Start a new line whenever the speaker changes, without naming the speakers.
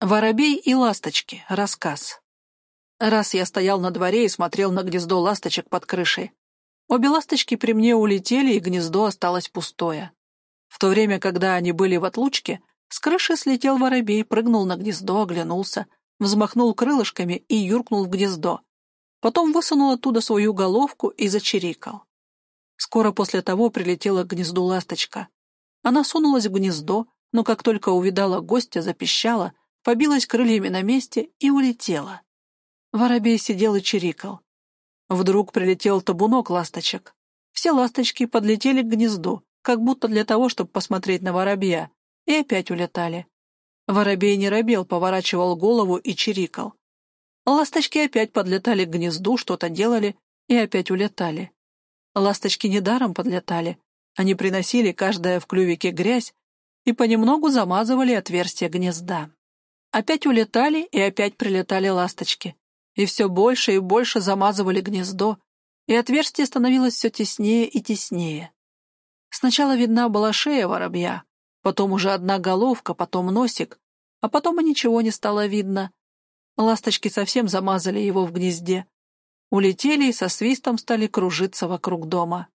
Воробей и ласточки. Рассказ. Раз я стоял на дворе и смотрел на гнездо ласточек под крышей. Обе ласточки при мне улетели, и гнездо осталось пустое. В то время, когда они были в отлучке, с крыши слетел воробей, прыгнул на гнездо, оглянулся, взмахнул крылышками и юркнул в гнездо. Потом высунул оттуда свою головку и зачирикал. Скоро после того прилетела к гнезду ласточка. Она сунулась в гнездо, но как только увидала гостя, запищала, побилась крыльями на месте и улетела. Воробей сидел и чирикал. Вдруг прилетел табунок ласточек. Все ласточки подлетели к гнезду, как будто для того, чтобы посмотреть на воробья, и опять улетали. Воробей не робел, поворачивал голову и чирикал. Ласточки опять подлетали к гнезду, что-то делали и опять улетали. Ласточки недаром подлетали. Они приносили каждая в клювике грязь и понемногу замазывали отверстие гнезда. Опять улетали и опять прилетали ласточки. И все больше и больше замазывали гнездо, и отверстие становилось все теснее и теснее. Сначала видна была шея воробья, потом уже одна головка, потом носик, а потом и ничего не стало видно. Ласточки совсем замазали его в гнезде. Улетели и со свистом стали кружиться вокруг дома.